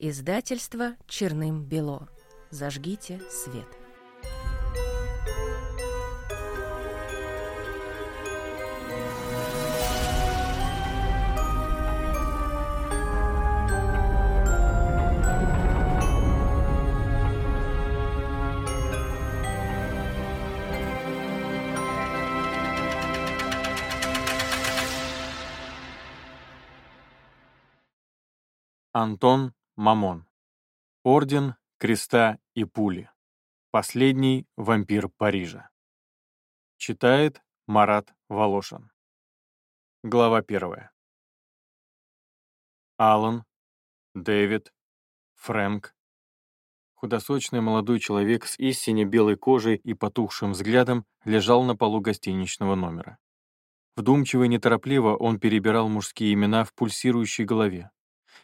Издательство «Черным-бело». Зажгите свет. Антон Мамон. Орден Креста и Пули. Последний вампир Парижа. Читает Марат Волошин. Глава первая. Алан, Дэвид, Фрэнк. Худосочный молодой человек с истине белой кожей и потухшим взглядом лежал на полу гостиничного номера. Вдумчиво и неторопливо он перебирал мужские имена в пульсирующей голове.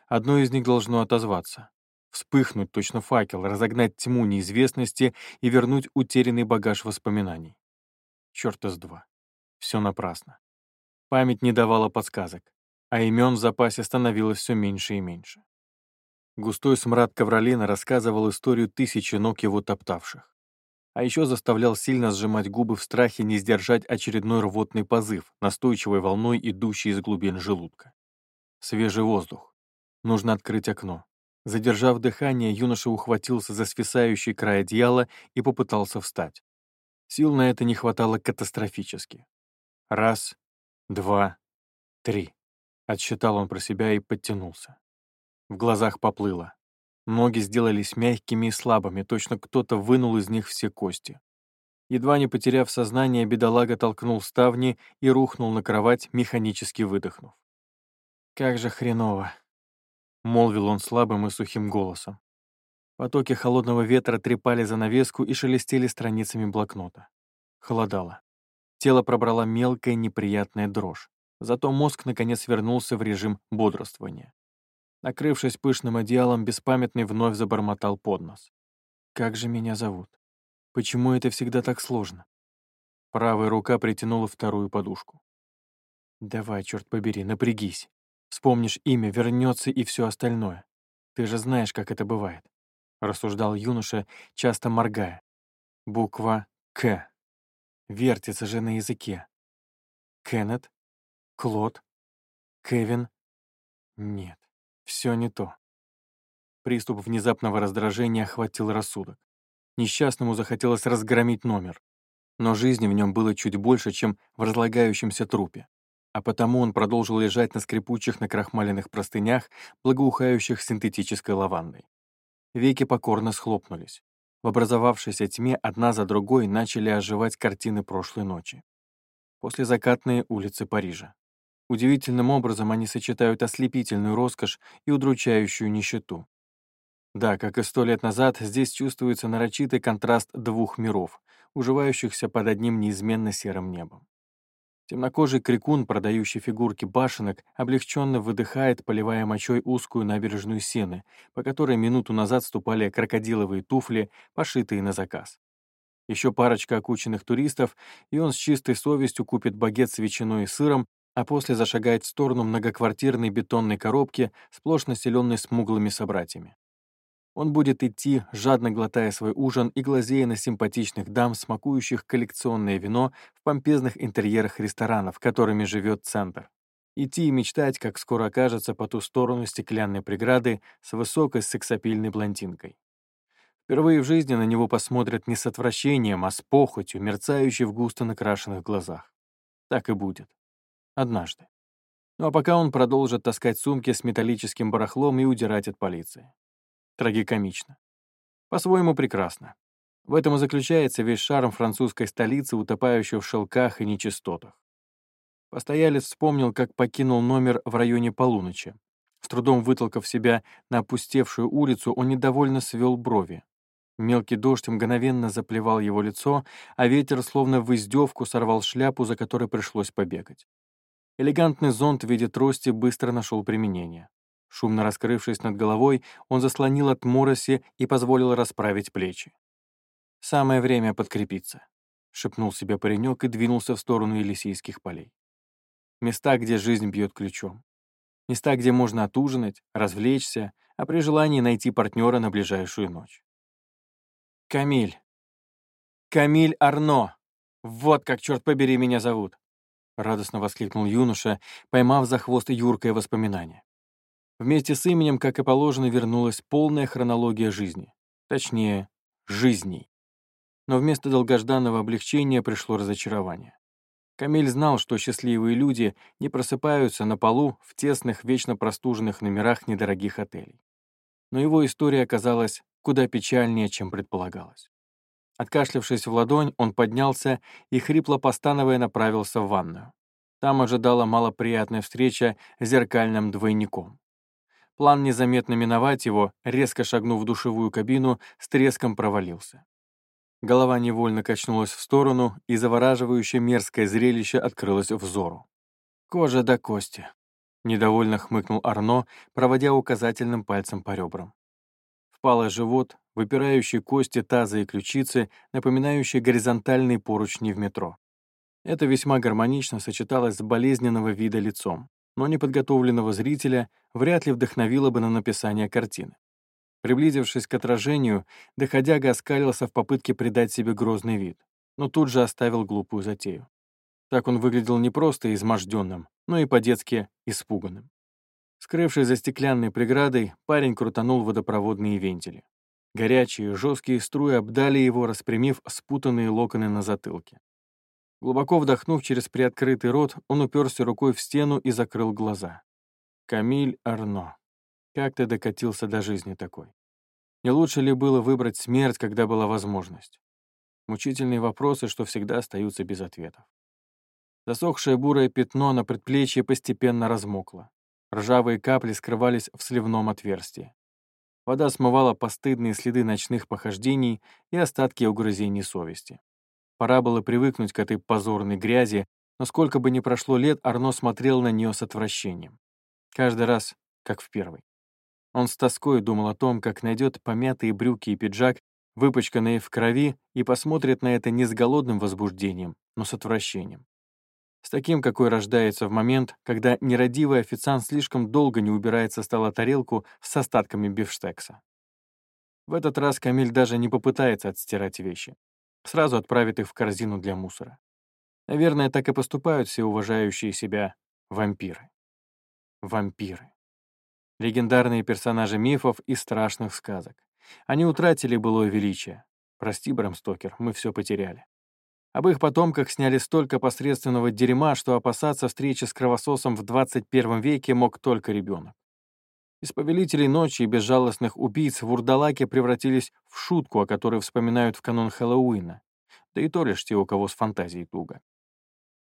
Одно из них должно отозваться. Вспыхнуть точно факел, разогнать тьму неизвестности и вернуть утерянный багаж воспоминаний. Чёрт из два. Все напрасно. Память не давала подсказок, а имен в запасе становилось все меньше и меньше. Густой смрад ковролина рассказывал историю тысячи ног его топтавших. А еще заставлял сильно сжимать губы в страхе не сдержать очередной рвотный позыв, настойчивой волной, идущей из глубин желудка. Свежий воздух, Нужно открыть окно. Задержав дыхание, юноша ухватился за свисающий край одеяла и попытался встать. Сил на это не хватало катастрофически. Раз, два, три. Отсчитал он про себя и подтянулся. В глазах поплыло. Ноги сделались мягкими и слабыми, точно кто-то вынул из них все кости. Едва не потеряв сознание, бедолага толкнул ставни и рухнул на кровать, механически выдохнув. «Как же хреново!» — молвил он слабым и сухим голосом. Потоки холодного ветра трепали занавеску и шелестели страницами блокнота. Холодало. Тело пробрала мелкая неприятная дрожь. Зато мозг наконец вернулся в режим бодрствования. Накрывшись пышным одеялом, беспамятный вновь забормотал под нос. «Как же меня зовут? Почему это всегда так сложно?» Правая рука притянула вторую подушку. «Давай, черт побери, напрягись. Вспомнишь имя, вернется и все остальное. Ты же знаешь, как это бывает», — рассуждал юноша, часто моргая. Буква «К». Вертится же на языке. Кеннет? Клод? Кевин? Нет, все не то. Приступ внезапного раздражения охватил рассудок. Несчастному захотелось разгромить номер. Но жизни в нем было чуть больше, чем в разлагающемся трупе а потому он продолжил лежать на скрипучих накрахмаленных простынях, благоухающих синтетической лавандой. Веки покорно схлопнулись. В образовавшейся тьме одна за другой начали оживать картины прошлой ночи. После закатные улицы Парижа. Удивительным образом они сочетают ослепительную роскошь и удручающую нищету. Да, как и сто лет назад, здесь чувствуется нарочитый контраст двух миров, уживающихся под одним неизменно серым небом. Темнокожий крикун, продающий фигурки башенок, облегченно выдыхает, поливая мочой узкую набережную сены, по которой минуту назад ступали крокодиловые туфли, пошитые на заказ. Еще парочка окученных туристов, и он с чистой совестью купит багет с ветчиной и сыром, а после зашагает в сторону многоквартирной бетонной коробки, сплошь населенной смуглыми собратьями. Он будет идти, жадно глотая свой ужин и глазея на симпатичных дам, смакующих коллекционное вино в помпезных интерьерах ресторанов, которыми живет центр. Идти и мечтать, как скоро окажется по ту сторону стеклянной преграды с высокой сексапильной блондинкой. Впервые в жизни на него посмотрят не с отвращением, а с похотью, мерцающей в густо накрашенных глазах. Так и будет. Однажды. Ну а пока он продолжит таскать сумки с металлическим барахлом и удирать от полиции трагикомично. По-своему прекрасно. В этом и заключается весь шарм французской столицы, утопающего в шелках и нечистотах. Постоялец вспомнил, как покинул номер в районе полуночи. С трудом вытолкав себя на опустевшую улицу, он недовольно свел брови. Мелкий дождь мгновенно заплевал его лицо, а ветер словно в издевку сорвал шляпу, за которой пришлось побегать. Элегантный зонт в виде трости быстро нашел применение. Шумно раскрывшись над головой, он заслонил от мороси и позволил расправить плечи. «Самое время подкрепиться», — шепнул себе паренек и двинулся в сторону Елисейских полей. Места, где жизнь бьет ключом. Места, где можно отужинать, развлечься, а при желании найти партнера на ближайшую ночь. «Камиль! Камиль Арно! Вот как, черт побери, меня зовут!» — радостно воскликнул юноша, поймав за хвост юркое воспоминание. Вместе с именем, как и положено, вернулась полная хронология жизни. Точнее, жизней. Но вместо долгожданного облегчения пришло разочарование. Камиль знал, что счастливые люди не просыпаются на полу в тесных, вечно простуженных номерах недорогих отелей. Но его история оказалась куда печальнее, чем предполагалось. Откашлявшись в ладонь, он поднялся и, хрипло постановая, направился в ванную. Там ожидала малоприятная встреча с зеркальным двойником. План незаметно миновать его, резко шагнув в душевую кабину, с треском провалился. Голова невольно качнулась в сторону, и завораживающее мерзкое зрелище открылось взору. «Кожа до кости», — недовольно хмыкнул Арно, проводя указательным пальцем по ребрам. Впалый живот, выпирающие кости таза и ключицы, напоминающие горизонтальные поручни в метро. Это весьма гармонично сочеталось с болезненного вида лицом, но неподготовленного зрителя вряд ли вдохновило бы на написание картины. Приблизившись к отражению, доходяга оскалился в попытке придать себе грозный вид, но тут же оставил глупую затею. Так он выглядел не просто изможденным, но и по-детски испуганным. Скрывшись за стеклянной преградой, парень крутанул водопроводные вентили. Горячие, жесткие струи обдали его, распрямив спутанные локоны на затылке. Глубоко вдохнув через приоткрытый рот, он уперся рукой в стену и закрыл глаза. Камиль Арно. Как ты докатился до жизни такой? Не лучше ли было выбрать смерть, когда была возможность? Мучительные вопросы, что всегда остаются без ответов. Засохшее бурое пятно на предплечье постепенно размокло. Ржавые капли скрывались в сливном отверстии. Вода смывала постыдные следы ночных похождений и остатки угрызений совести. Пора было привыкнуть к этой позорной грязи, но сколько бы ни прошло лет, Арно смотрел на нее с отвращением. Каждый раз, как в первый. Он с тоской думал о том, как найдет помятые брюки и пиджак, выпачканные в крови, и посмотрит на это не с голодным возбуждением, но с отвращением. С таким, какой рождается в момент, когда нерадивый официант слишком долго не убирает со стола тарелку с остатками бифштекса. В этот раз Камиль даже не попытается отстирать вещи. Сразу отправит их в корзину для мусора. Наверное, так и поступают все уважающие себя вампиры. Вампиры легендарные персонажи мифов и страшных сказок. Они утратили былое величие. Прости, Брэм Стокер, мы все потеряли. Об их потомках сняли столько посредственного дерьма, что опасаться встречи с кровососом в 21 веке мог только ребенок. Из повелителей ночи и безжалостных убийц вурдалаки превратились в шутку, о которой вспоминают в канун Хэллоуина. Да и то лишь те, у кого с фантазией туго.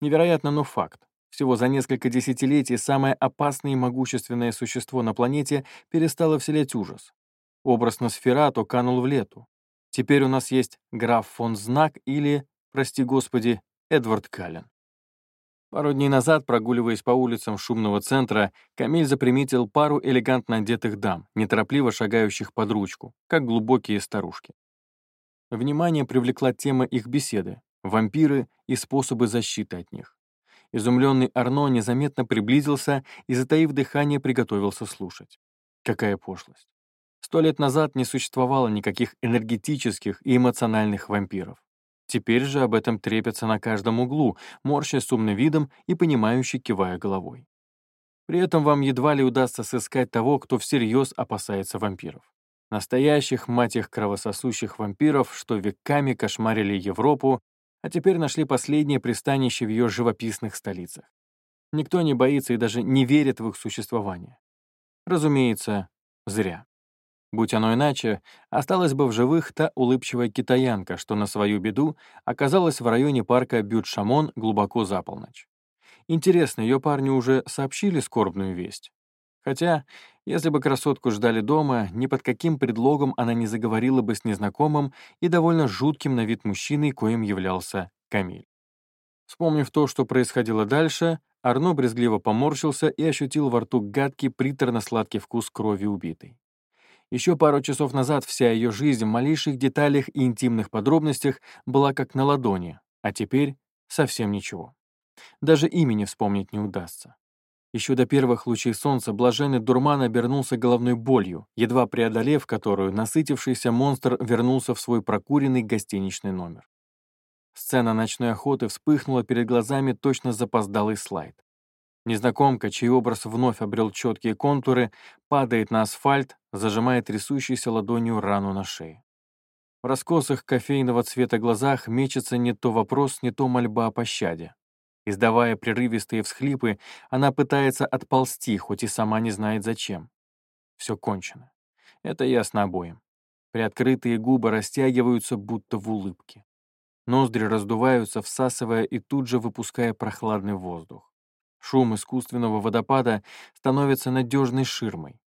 Невероятно, но факт. Всего за несколько десятилетий самое опасное и могущественное существо на планете перестало вселять ужас. Образ Носферату канул в лету. Теперь у нас есть граф фон Знак или, прости господи, Эдвард Каллен. Пару дней назад, прогуливаясь по улицам шумного центра, Камиль заприметил пару элегантно одетых дам, неторопливо шагающих под ручку, как глубокие старушки. Внимание привлекла тема их беседы — вампиры и способы защиты от них. Изумленный Арно незаметно приблизился и, затаив дыхание, приготовился слушать. Какая пошлость. Сто лет назад не существовало никаких энергетических и эмоциональных вампиров. Теперь же об этом трепятся на каждом углу, морща с умным видом и понимающе кивая головой. При этом вам едва ли удастся сыскать того, кто всерьез опасается вампиров. Настоящих, мать их, кровососущих вампиров, что веками кошмарили Европу а теперь нашли последнее пристанище в ее живописных столицах. Никто не боится и даже не верит в их существование. Разумеется, зря. Будь оно иначе, осталась бы в живых та улыбчивая китаянка, что на свою беду оказалась в районе парка Бют-Шамон глубоко за полночь. Интересно, ее парню уже сообщили скорбную весть? Хотя, если бы красотку ждали дома, ни под каким предлогом она не заговорила бы с незнакомым и довольно жутким на вид мужчиной, коим являлся Камиль. Вспомнив то, что происходило дальше, Арно брезгливо поморщился и ощутил во рту гадкий, приторно-сладкий вкус крови убитой. Еще пару часов назад вся ее жизнь в малейших деталях и интимных подробностях была как на ладони, а теперь совсем ничего. Даже имени вспомнить не удастся. Еще до первых лучей солнца блаженный дурман обернулся головной болью, едва преодолев которую насытившийся монстр вернулся в свой прокуренный гостиничный номер. Сцена ночной охоты вспыхнула перед глазами точно запоздалый слайд. Незнакомка, чей образ вновь обрел четкие контуры, падает на асфальт, зажимая трясущейся ладонью рану на шее. В раскосах кофейного цвета глазах мечется не то вопрос, не то мольба о пощаде. Издавая прерывистые всхлипы, она пытается отползти, хоть и сама не знает зачем. Все кончено. Это ясно обоим. Приоткрытые губы растягиваются, будто в улыбке. Ноздри раздуваются, всасывая и тут же выпуская прохладный воздух. Шум искусственного водопада становится надежной ширмой.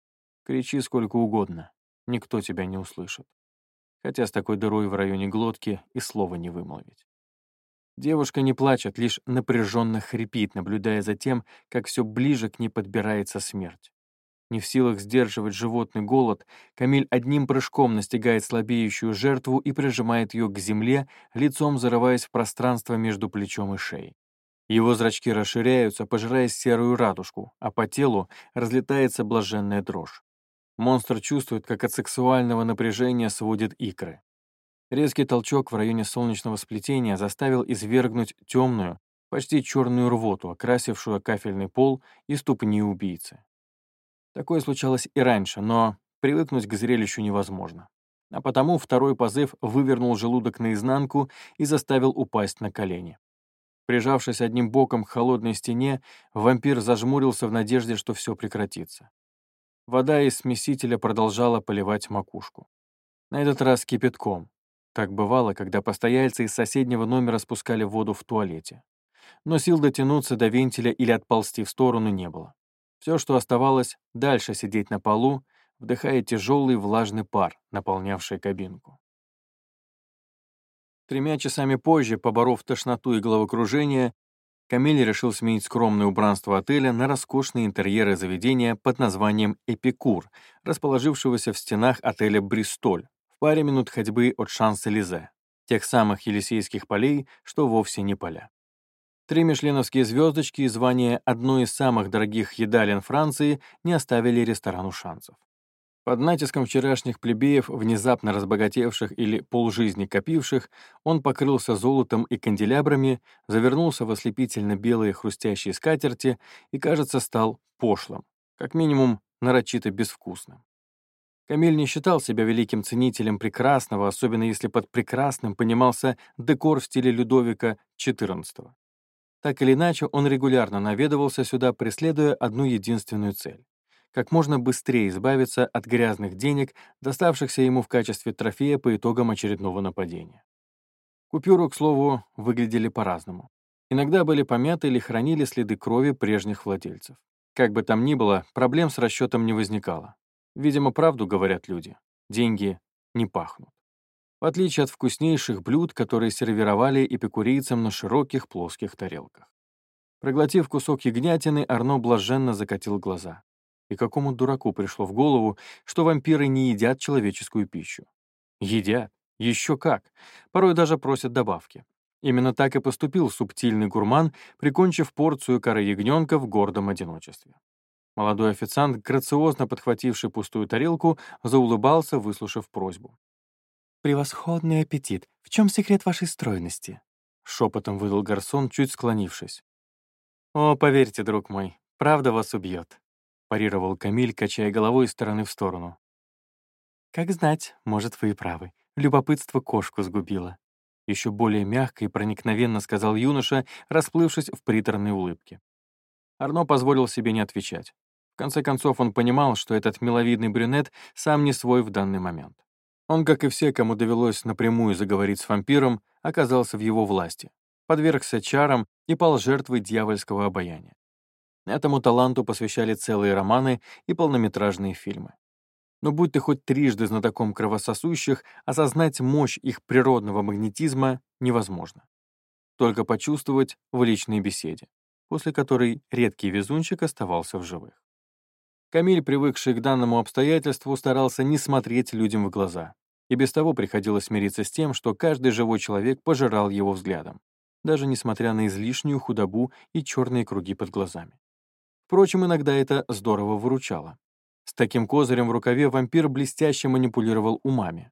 Кричи сколько угодно, никто тебя не услышит хотя с такой дырой в районе глотки и слова не вымолвить. Девушка не плачет, лишь напряженно хрипит, наблюдая за тем, как все ближе к ней подбирается смерть. Не в силах сдерживать животный голод, Камиль одним прыжком настигает слабеющую жертву и прижимает ее к земле, лицом зарываясь в пространство между плечом и шеей. Его зрачки расширяются, пожирая серую радужку, а по телу разлетается блаженная дрожь. Монстр чувствует, как от сексуального напряжения сводит икры. Резкий толчок в районе солнечного сплетения заставил извергнуть темную, почти черную рвоту, окрасившую кафельный пол и ступни убийцы. Такое случалось и раньше, но привыкнуть к зрелищу невозможно. А потому второй позыв вывернул желудок наизнанку и заставил упасть на колени. Прижавшись одним боком к холодной стене, вампир зажмурился в надежде, что все прекратится. Вода из смесителя продолжала поливать макушку. На этот раз кипятком. Так бывало, когда постояльцы из соседнего номера спускали воду в туалете. Но сил дотянуться до вентиля или отползти в сторону не было. Все, что оставалось, дальше сидеть на полу, вдыхая тяжелый влажный пар, наполнявший кабинку. Тремя часами позже, поборов тошноту и головокружение, Камиль решил сменить скромное убранство отеля на роскошные интерьеры заведения под названием «Эпикур», расположившегося в стенах отеля «Бристоль», в паре минут ходьбы от Шанс-Элизе, тех самых Елисейских полей, что вовсе не поля. Три мишленовские звездочки и звание одной из самых дорогих едалин Франции не оставили ресторану шансов. Под натиском вчерашних плебеев, внезапно разбогатевших или полжизни копивших, он покрылся золотом и канделябрами, завернулся в ослепительно белые хрустящие скатерти и, кажется, стал пошлым, как минимум нарочито безвкусным. Камиль не считал себя великим ценителем прекрасного, особенно если под прекрасным понимался декор в стиле Людовика XIV. Так или иначе, он регулярно наведывался сюда, преследуя одну единственную цель как можно быстрее избавиться от грязных денег, доставшихся ему в качестве трофея по итогам очередного нападения. Купюры, к слову, выглядели по-разному. Иногда были помяты или хранили следы крови прежних владельцев. Как бы там ни было, проблем с расчетом не возникало. Видимо, правду говорят люди. Деньги не пахнут. В отличие от вкуснейших блюд, которые сервировали эпикурийцам на широких плоских тарелках. Проглотив кусок ягнятины, Арно блаженно закатил глаза. И какому дураку пришло в голову, что вампиры не едят человеческую пищу? Едят. Еще как. Порой даже просят добавки. Именно так и поступил субтильный гурман, прикончив порцию коры ягненка в гордом одиночестве. Молодой официант, грациозно подхвативший пустую тарелку, заулыбался, выслушав просьбу. «Превосходный аппетит! В чем секрет вашей стройности?» Шепотом выдал гарсон, чуть склонившись. «О, поверьте, друг мой, правда вас убьет парировал Камиль, качая головой из стороны в сторону. «Как знать, может, вы и правы. Любопытство кошку сгубило». Еще более мягко и проникновенно сказал юноша, расплывшись в приторной улыбке. Арно позволил себе не отвечать. В конце концов, он понимал, что этот миловидный брюнет сам не свой в данный момент. Он, как и все, кому довелось напрямую заговорить с вампиром, оказался в его власти, подвергся чарам и пал жертвой дьявольского обаяния. Этому таланту посвящали целые романы и полнометражные фильмы. Но будь ты хоть трижды знатоком кровососущих, осознать мощь их природного магнетизма невозможно. Только почувствовать в личной беседе, после которой редкий везунчик оставался в живых. Камиль, привыкший к данному обстоятельству, старался не смотреть людям в глаза. И без того приходилось смириться с тем, что каждый живой человек пожирал его взглядом, даже несмотря на излишнюю худобу и черные круги под глазами. Впрочем, иногда это здорово выручало. С таким козырем в рукаве вампир блестяще манипулировал умами.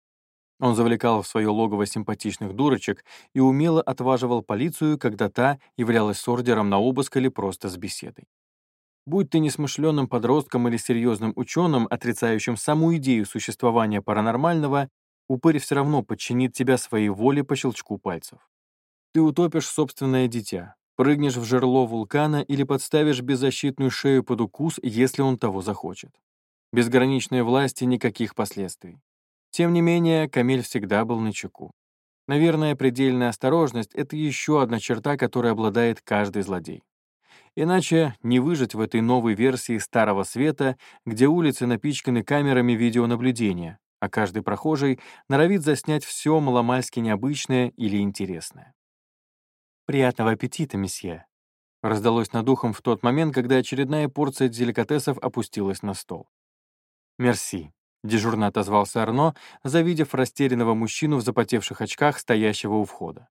Он завлекал в свое логово симпатичных дурочек и умело отваживал полицию, когда та являлась с ордером на обыск или просто с беседой. Будь ты несмышленным подростком или серьезным ученым, отрицающим саму идею существования паранормального, упырь все равно подчинит тебя своей воле по щелчку пальцев. Ты утопишь собственное дитя, прыгнешь в жерло вулкана или подставишь беззащитную шею под укус, если он того захочет. Безграничной власти никаких последствий. Тем не менее, Камиль всегда был на чеку. Наверное, предельная осторожность — это еще одна черта, которой обладает каждый злодей. Иначе не выжить в этой новой версии Старого Света, где улицы напичканы камерами видеонаблюдения, а каждый прохожий норовит заснять все маломальски необычное или интересное. «Приятного аппетита, месье!» раздалось над ухом в тот момент, когда очередная порция деликатесов опустилась на стол. «Мерси», — дежурно отозвался Арно, завидев растерянного мужчину в запотевших очках, стоящего у входа.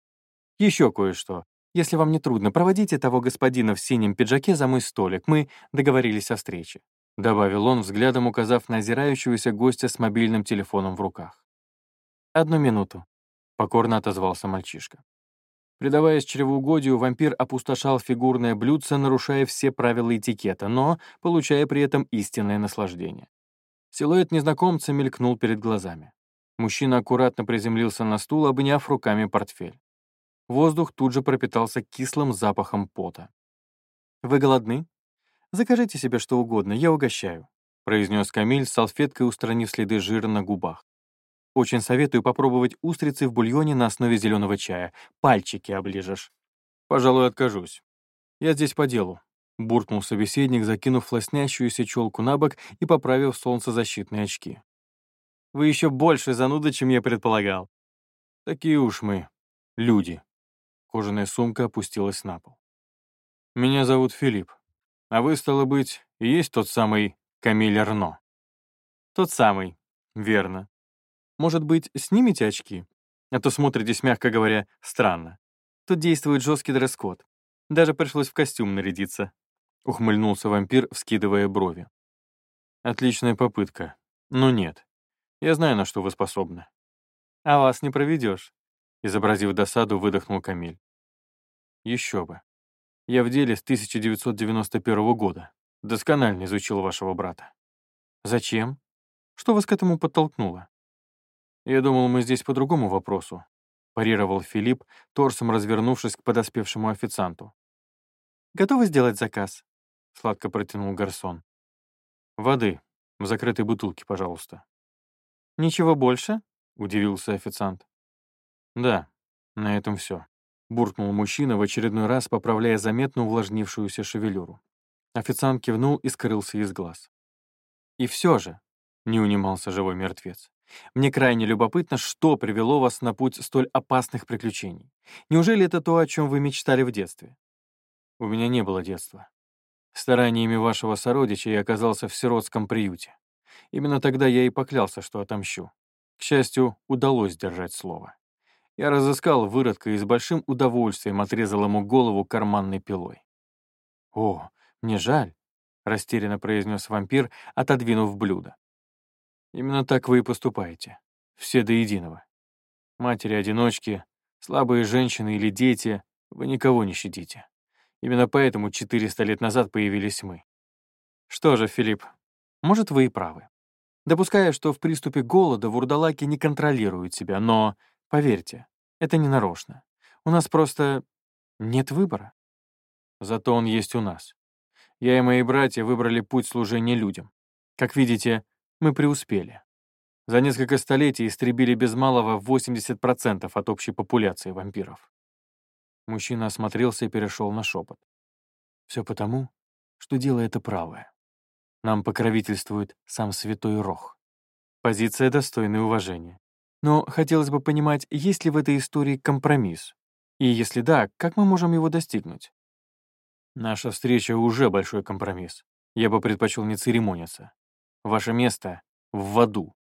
«Еще кое-что. Если вам не трудно, проводите того господина в синем пиджаке за мой столик. Мы договорились о встрече», — добавил он, взглядом указав на озирающегося гостя с мобильным телефоном в руках. «Одну минуту», — покорно отозвался мальчишка. Предаваясь чревоугодию, вампир опустошал фигурное блюдце, нарушая все правила этикета, но получая при этом истинное наслаждение. Силуэт незнакомца мелькнул перед глазами. Мужчина аккуратно приземлился на стул, обняв руками портфель. Воздух тут же пропитался кислым запахом пота. «Вы голодны? Закажите себе что угодно, я угощаю», произнес Камиль, салфеткой устранив следы жира на губах. «Очень советую попробовать устрицы в бульоне на основе зеленого чая. Пальчики оближешь». «Пожалуй, откажусь. Я здесь по делу. — буркнул собеседник, закинув лоснящуюся челку на бок и поправив солнцезащитные очки. «Вы еще больше зануда, чем я предполагал». «Такие уж мы. Люди». Кожаная сумка опустилась на пол. «Меня зовут Филипп. А вы, стало быть, и есть тот самый Камиль Арно?» «Тот самый. Верно. Может быть, снимете очки? А то смотритесь, мягко говоря, странно. Тут действует жесткий дресс-код. Даже пришлось в костюм нарядиться. — ухмыльнулся вампир, вскидывая брови. «Отличная попытка. Но нет. Я знаю, на что вы способны». «А вас не проведешь», — изобразив досаду, выдохнул Камиль. «Еще бы. Я в деле с 1991 года. Досконально изучил вашего брата». «Зачем? Что вас к этому подтолкнуло?» «Я думал, мы здесь по другому вопросу», — парировал Филипп, торсом развернувшись к подоспевшему официанту. «Готовы сделать заказ?» — сладко протянул гарсон. «Воды. В закрытой бутылке, пожалуйста». «Ничего больше?» — удивился официант. «Да, на этом все», — буркнул мужчина в очередной раз, поправляя заметно увлажнившуюся шевелюру. Официант кивнул и скрылся из глаз. «И все же», — не унимался живой мертвец, «мне крайне любопытно, что привело вас на путь столь опасных приключений. Неужели это то, о чем вы мечтали в детстве?» «У меня не было детства», Стараниями вашего сородича я оказался в сиротском приюте. Именно тогда я и поклялся, что отомщу. К счастью, удалось держать слово. Я разыскал выродка и с большим удовольствием отрезал ему голову карманной пилой. «О, мне жаль», — растерянно произнес вампир, отодвинув блюдо. «Именно так вы и поступаете. Все до единого. Матери-одиночки, слабые женщины или дети, вы никого не щадите. Именно поэтому 400 лет назад появились мы. Что же, Филипп, может, вы и правы. Допуская, что в приступе голода вурдалаки не контролируют себя, но, поверьте, это не нарочно. У нас просто нет выбора. Зато он есть у нас. Я и мои братья выбрали путь служения людям. Как видите, мы преуспели. За несколько столетий истребили без малого 80% от общей популяции вампиров. Мужчина осмотрелся и перешел на шепот. Все потому, что дело это правое. Нам покровительствует сам Святой Рох. Позиция достойная уважения. Но хотелось бы понимать, есть ли в этой истории компромисс? И если да, как мы можем его достигнуть? Наша встреча уже большой компромисс. Я бы предпочел не церемониться. Ваше место — в аду.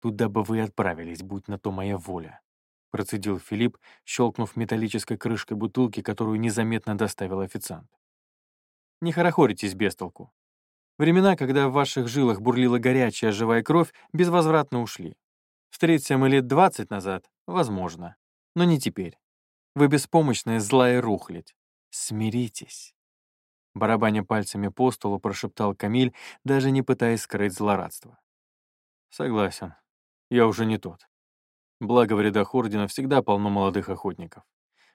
Туда бы вы отправились, будь на то моя воля. — процедил Филипп, щелкнув металлической крышкой бутылки, которую незаметно доставил официант. Не хорохоритесь без толку. Времена, когда в ваших жилах бурлила горячая живая кровь, безвозвратно ушли. Встретимся мы лет двадцать назад, возможно, но не теперь. Вы беспомощная злая рухлядь. Смиритесь. Барабаня пальцами по столу, прошептал Камиль, даже не пытаясь скрыть злорадство. Согласен, я уже не тот. Благо в рядах Ордена всегда полно молодых охотников.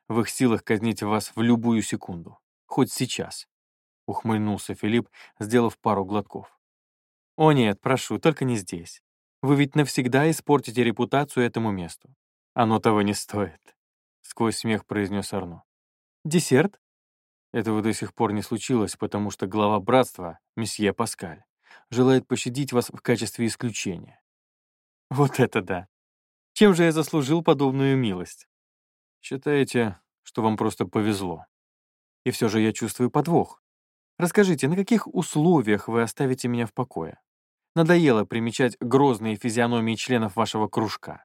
В их силах казнить вас в любую секунду. Хоть сейчас. — ухмыльнулся Филипп, сделав пару глотков. «О нет, прошу, только не здесь. Вы ведь навсегда испортите репутацию этому месту. Оно того не стоит», — сквозь смех произнес Арно. «Десерт?» Этого до сих пор не случилось, потому что глава братства, месье Паскаль, желает пощадить вас в качестве исключения. Вот это да! Чем же я заслужил подобную милость? Считаете, что вам просто повезло. И все же я чувствую подвох. Расскажите, на каких условиях вы оставите меня в покое? Надоело примечать грозные физиономии членов вашего кружка.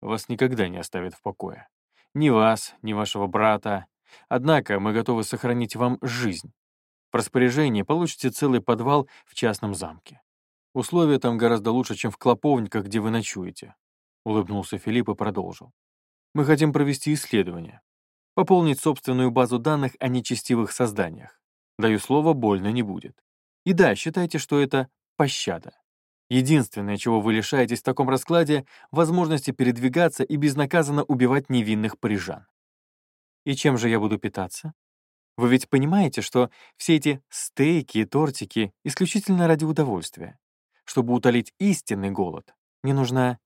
Вас никогда не оставят в покое. Ни вас, ни вашего брата. Однако мы готовы сохранить вам жизнь. В распоряжении получите целый подвал в частном замке. Условия там гораздо лучше, чем в клоповниках, где вы ночуете. Улыбнулся Филипп и продолжил. Мы хотим провести исследование. Пополнить собственную базу данных о нечестивых созданиях. Даю слово, больно не будет. И да, считайте, что это пощада. Единственное, чего вы лишаетесь в таком раскладе, возможности передвигаться и безнаказанно убивать невинных парижан. И чем же я буду питаться? Вы ведь понимаете, что все эти стейки и тортики исключительно ради удовольствия. Чтобы утолить истинный голод, мне нужна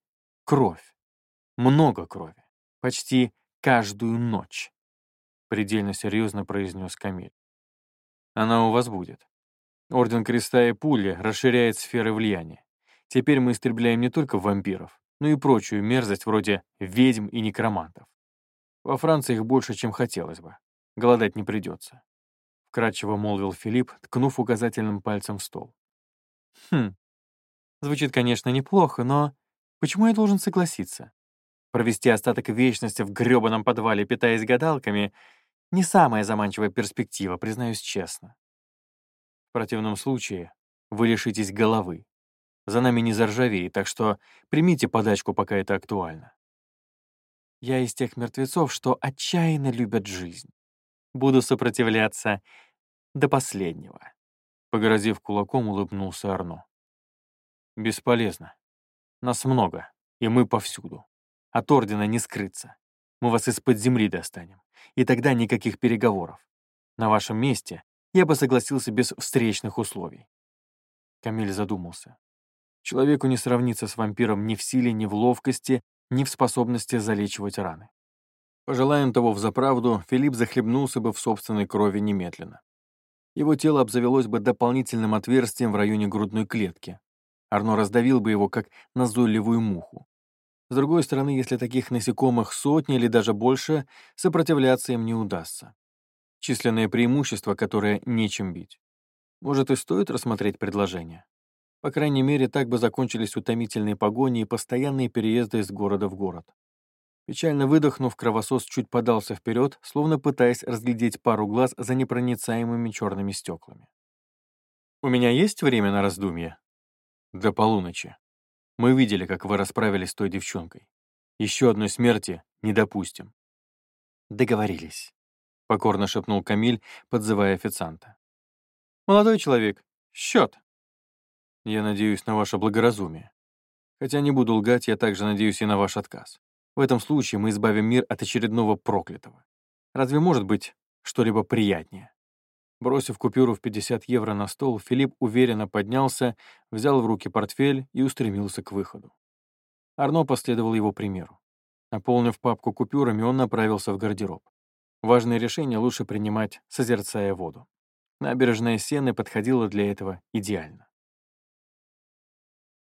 кровь. Много крови. Почти каждую ночь. Предельно серьезно произнес Камиль. Она у вас будет. Орден Креста и Пули расширяет сферы влияния. Теперь мы истребляем не только вампиров, но и прочую мерзость вроде ведьм и некромантов. Во Франции их больше, чем хотелось бы. Голодать не придется. Вкратчиво молвил Филипп, ткнув указательным пальцем в стол. Хм, звучит, конечно, неплохо, но почему я должен согласиться? Провести остаток вечности в грёбаном подвале, питаясь гадалками, не самая заманчивая перспектива, признаюсь честно. В противном случае вы лишитесь головы. За нами не заржавеет, так что примите подачку, пока это актуально. Я из тех мертвецов, что отчаянно любят жизнь. Буду сопротивляться до последнего. Погрозив кулаком, улыбнулся Арно. Бесполезно. Нас много, и мы повсюду. От Ордена не скрыться. Мы вас из-под земли достанем. И тогда никаких переговоров. На вашем месте я бы согласился без встречных условий. Камиль задумался. Человеку не сравнится с вампиром ни в силе, ни в ловкости, ни в способности залечивать раны. Пожелаем того взаправду, Филипп захлебнулся бы в собственной крови немедленно. Его тело обзавелось бы дополнительным отверстием в районе грудной клетки. Арно раздавил бы его, как назойливую муху. С другой стороны, если таких насекомых сотни или даже больше, сопротивляться им не удастся. Численное преимущество, которое нечем бить. Может, и стоит рассмотреть предложение? По крайней мере, так бы закончились утомительные погони и постоянные переезды из города в город. Печально выдохнув, кровосос чуть подался вперед, словно пытаясь разглядеть пару глаз за непроницаемыми черными стеклами. «У меня есть время на раздумье?» «До полуночи», мы видели, как вы расправились с той девчонкой. Еще одной смерти не допустим». «Договорились», — покорно шепнул Камиль, подзывая официанта. «Молодой человек, счет!» «Я надеюсь на ваше благоразумие. Хотя не буду лгать, я также надеюсь и на ваш отказ. В этом случае мы избавим мир от очередного проклятого. Разве может быть что-либо приятнее?» Бросив купюру в 50 евро на стол, Филипп уверенно поднялся, взял в руки портфель и устремился к выходу. Арно последовал его примеру. Наполнив папку купюрами, он направился в гардероб. Важные решения лучше принимать, созерцая воду. Набережная Сены подходила для этого идеально.